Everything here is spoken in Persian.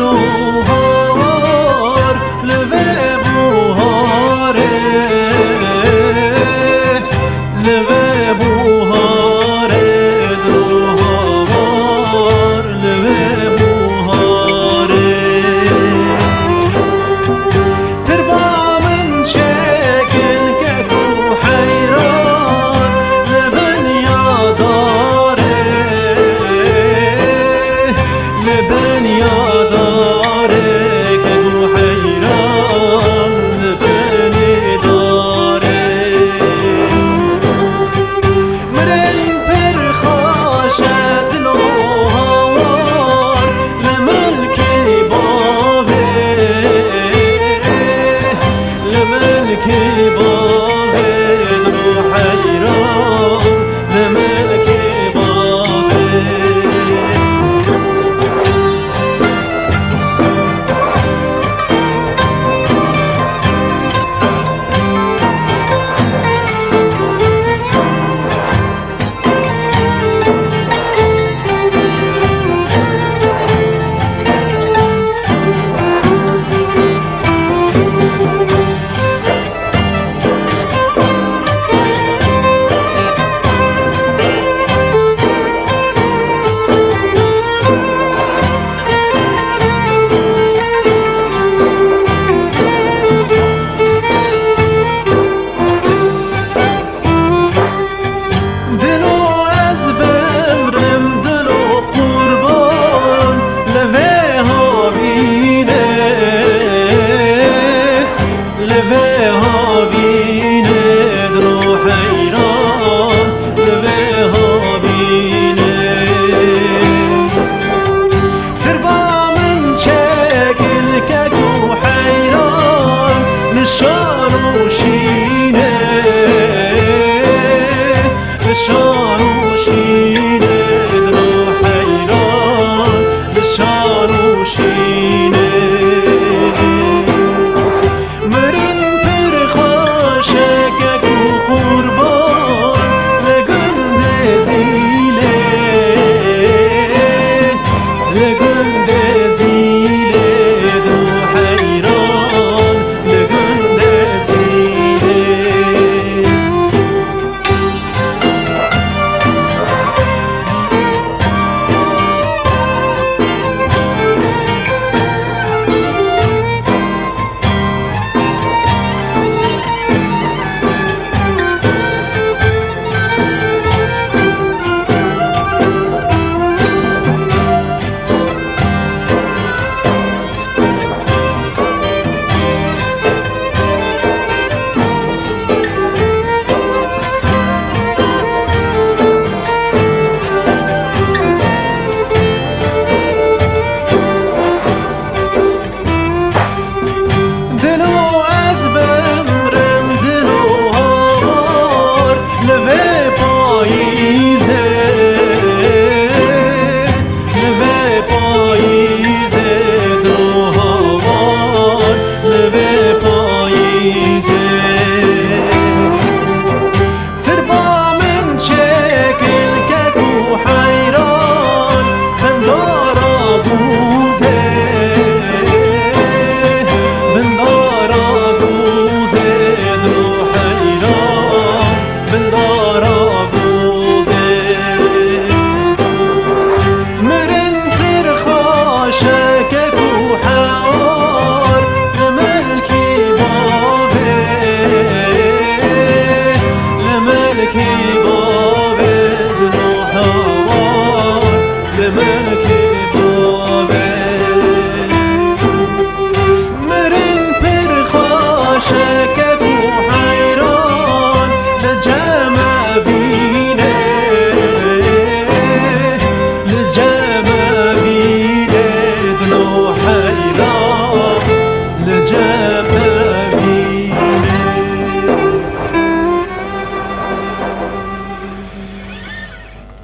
No. شانوشینه به شانوشینه دل حیران به شانوشینه